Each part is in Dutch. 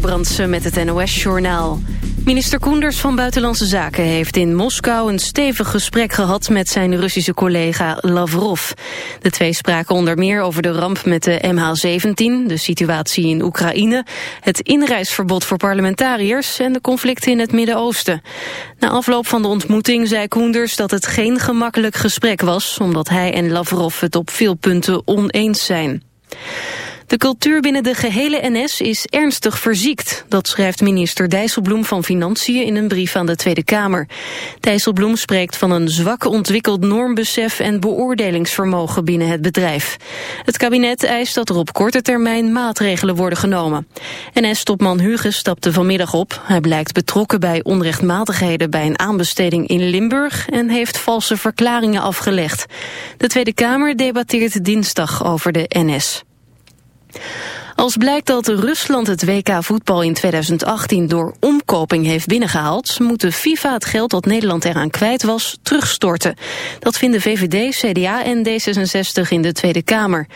Brandsen met het NOS-journaal. Minister Koenders van Buitenlandse Zaken heeft in Moskou een stevig gesprek gehad met zijn Russische collega Lavrov. De twee spraken onder meer over de ramp met de MH17, de situatie in Oekraïne, het inreisverbod voor parlementariërs en de conflicten in het Midden-Oosten. Na afloop van de ontmoeting zei Koenders dat het geen gemakkelijk gesprek was, omdat hij en Lavrov het op veel punten oneens zijn. De cultuur binnen de gehele NS is ernstig verziekt. Dat schrijft minister Dijsselbloem van Financiën in een brief aan de Tweede Kamer. Dijsselbloem spreekt van een zwak ontwikkeld normbesef en beoordelingsvermogen binnen het bedrijf. Het kabinet eist dat er op korte termijn maatregelen worden genomen. NS-topman Huges stapte vanmiddag op. Hij blijkt betrokken bij onrechtmatigheden bij een aanbesteding in Limburg en heeft valse verklaringen afgelegd. De Tweede Kamer debatteert dinsdag over de NS. Als blijkt dat Rusland het WK voetbal in 2018 door omkoping heeft binnengehaald, moet de FIFA het geld dat Nederland eraan kwijt was terugstorten. Dat vinden VVD, CDA en D66 in de Tweede Kamer.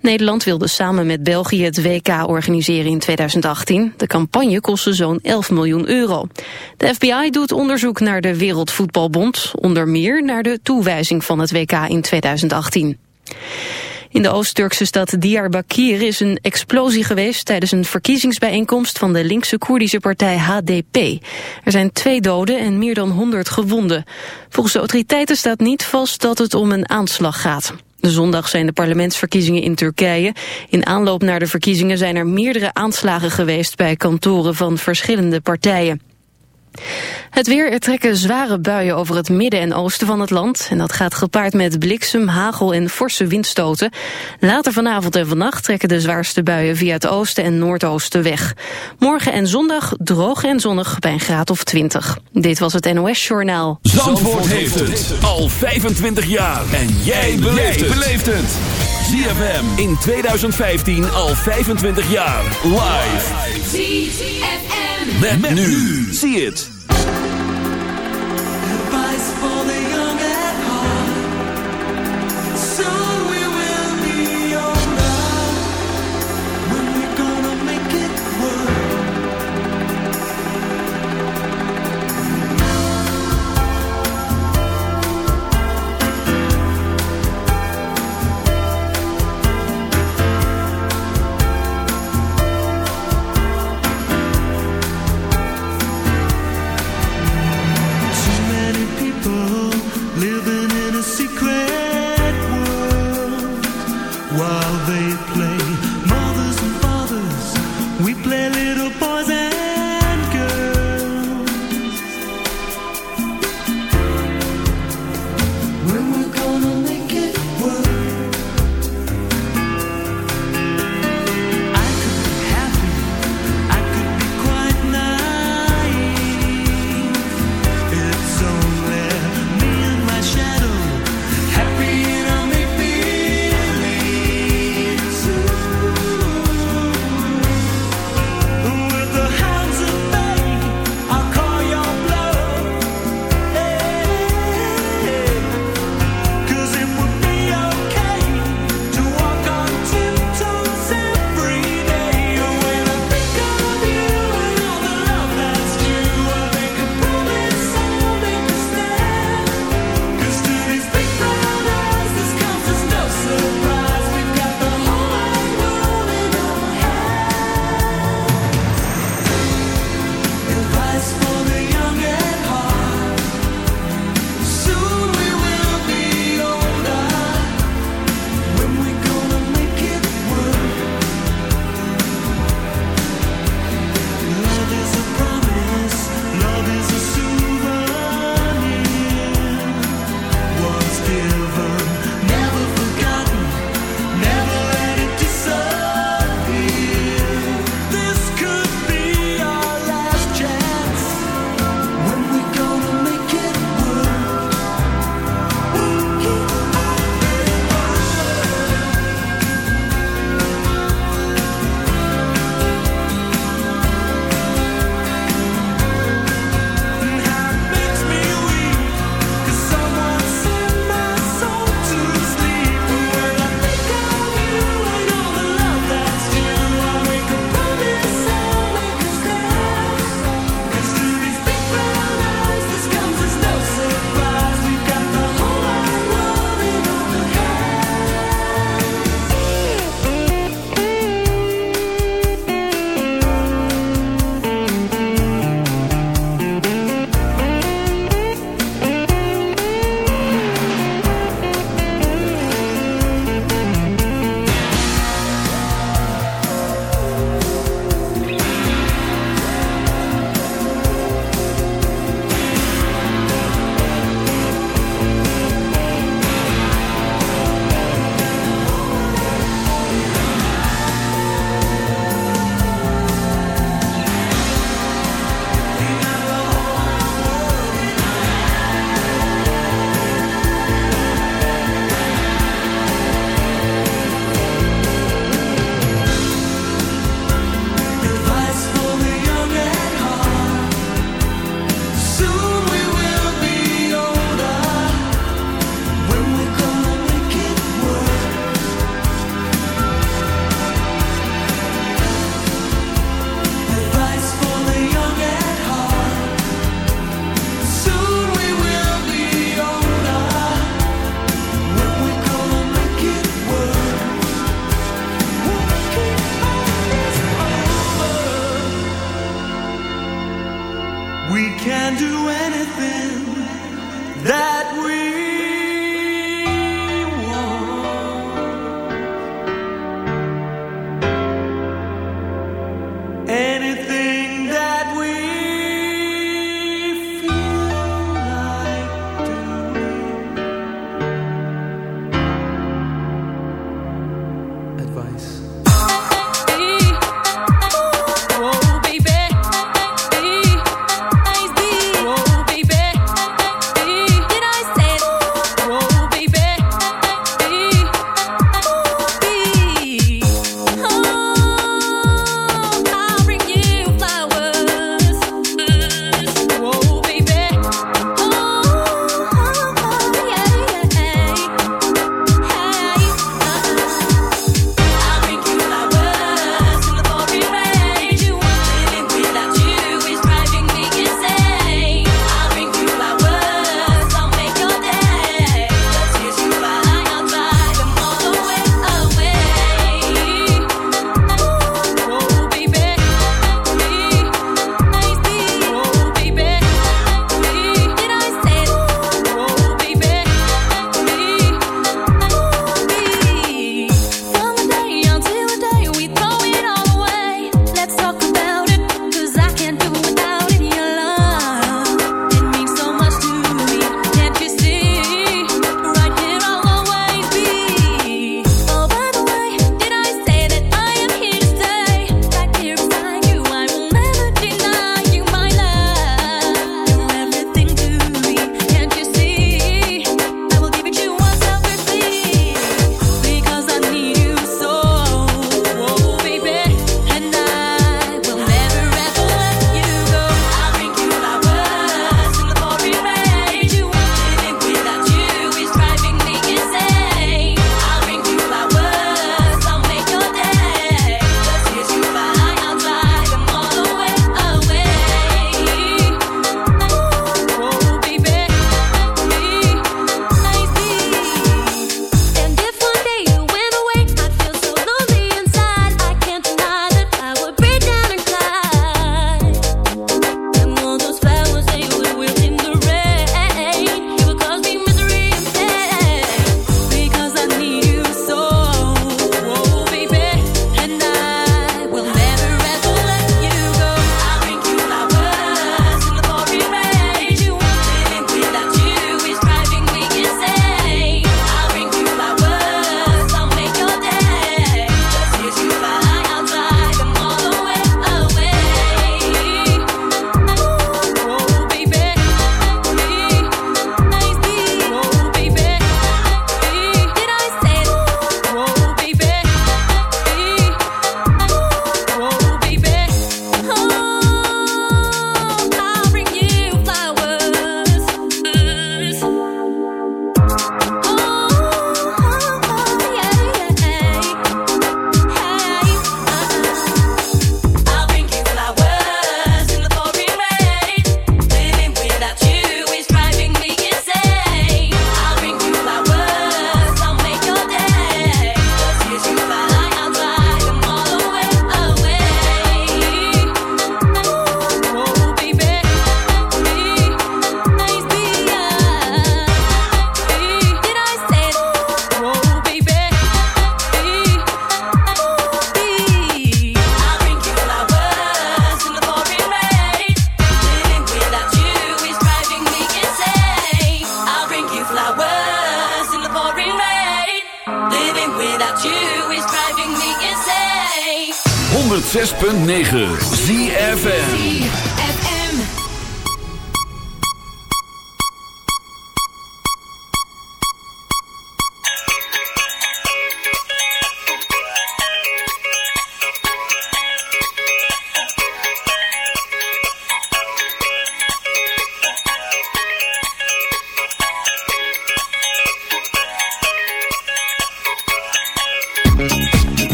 Nederland wilde samen met België het WK organiseren in 2018. De campagne kostte zo'n 11 miljoen euro. De FBI doet onderzoek naar de Wereldvoetbalbond, onder meer naar de toewijzing van het WK in 2018. In de Oost-Turkse stad Diyarbakir is een explosie geweest tijdens een verkiezingsbijeenkomst van de linkse Koerdische partij HDP. Er zijn twee doden en meer dan 100 gewonden. Volgens de autoriteiten staat niet vast dat het om een aanslag gaat. De zondag zijn de parlementsverkiezingen in Turkije. In aanloop naar de verkiezingen zijn er meerdere aanslagen geweest bij kantoren van verschillende partijen. Het weer, er trekken zware buien over het midden en oosten van het land. En dat gaat gepaard met bliksem, hagel en forse windstoten. Later vanavond en vannacht trekken de zwaarste buien via het oosten en noordoosten weg. Morgen en zondag droog en zonnig bij een graad of 20. Dit was het NOS Journaal. Zandvoort, heeft het al 25 jaar. En jij beleeft het. ZFM in 2015 al 25 jaar. Live. ZFM. Met, nu. Zie het.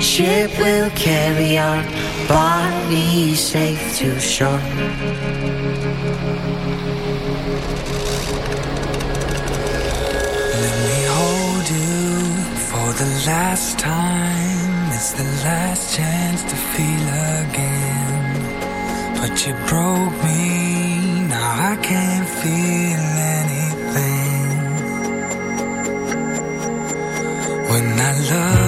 ship will carry our bodies safe to shore. Let me hold you for the last time. It's the last chance to feel again. But you broke me, now I can't feel anything. When I love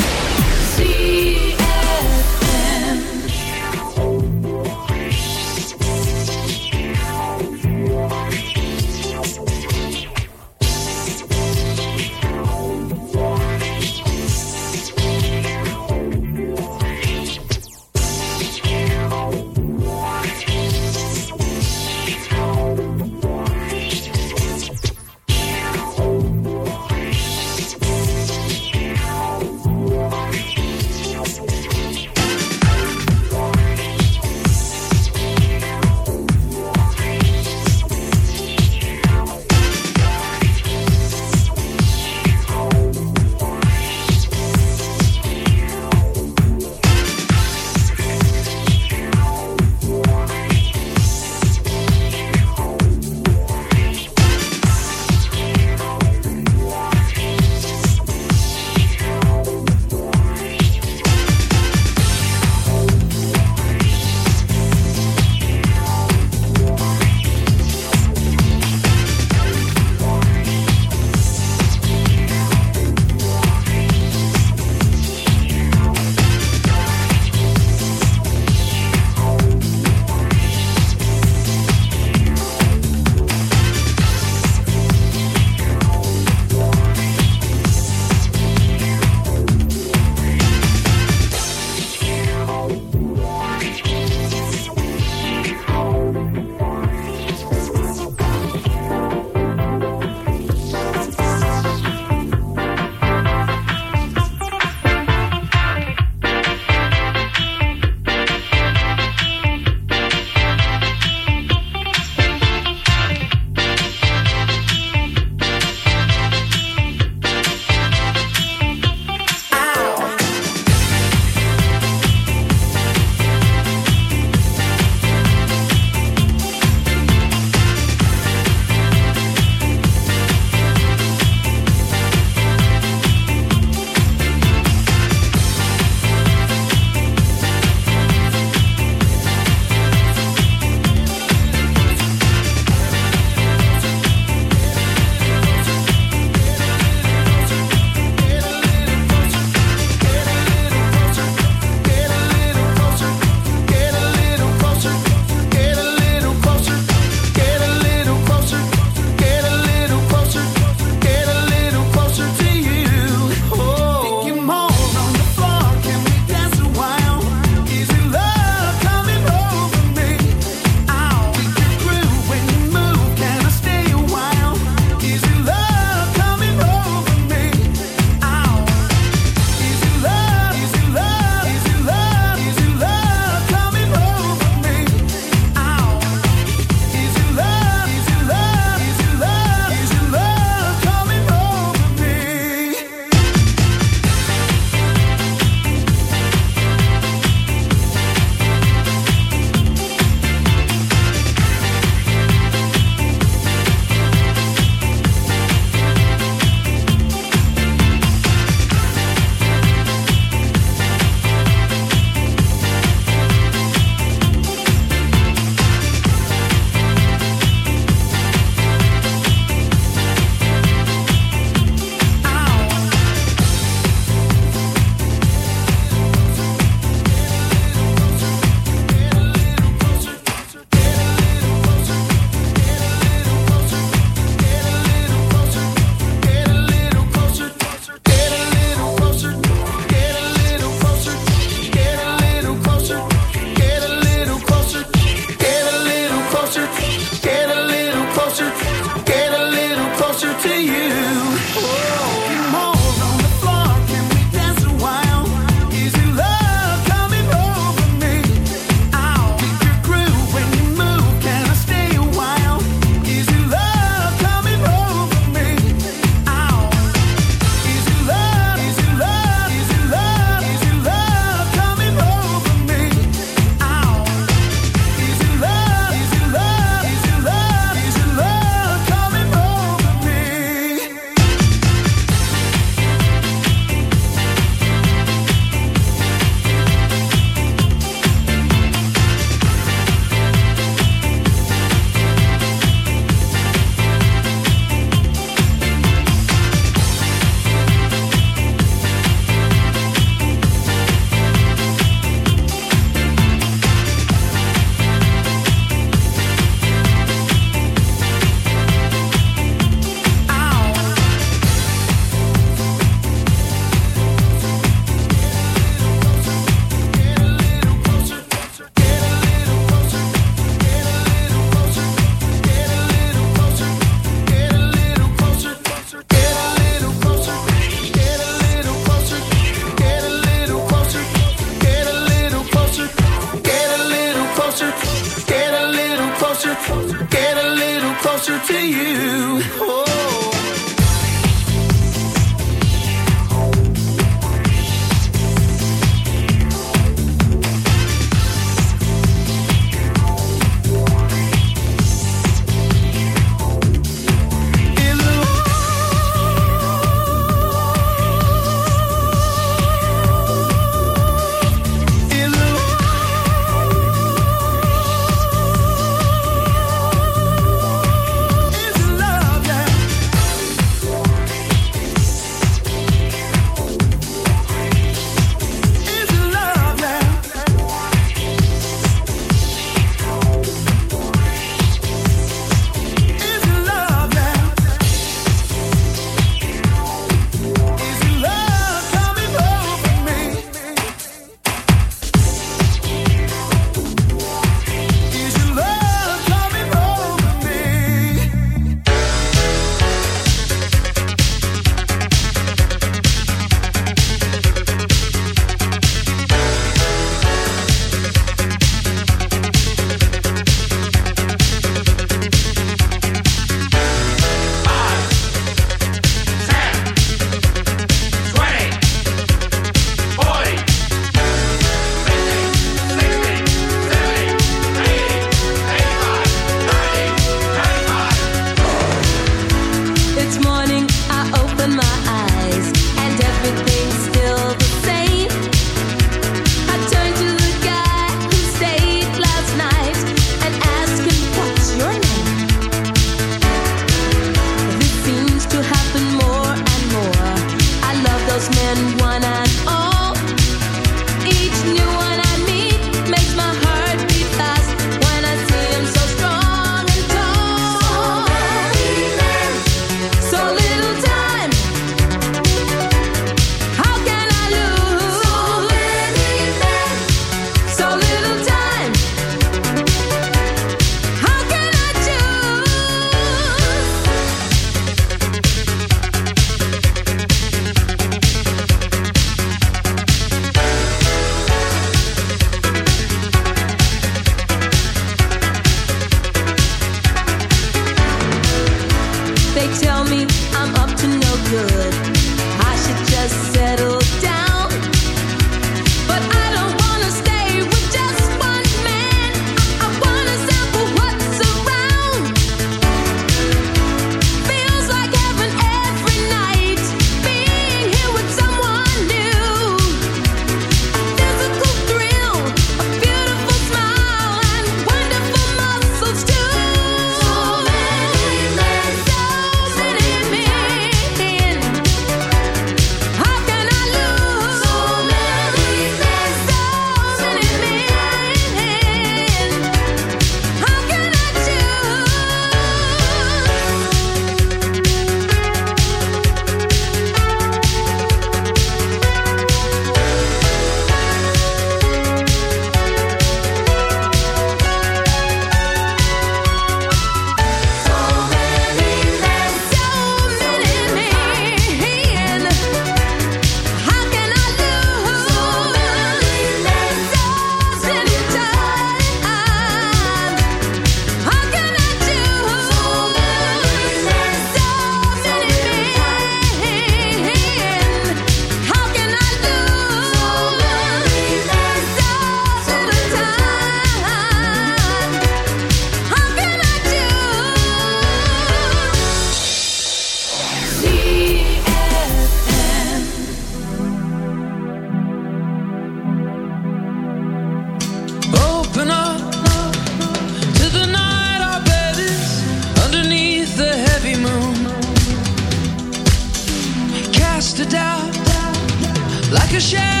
shine.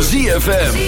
ZFM.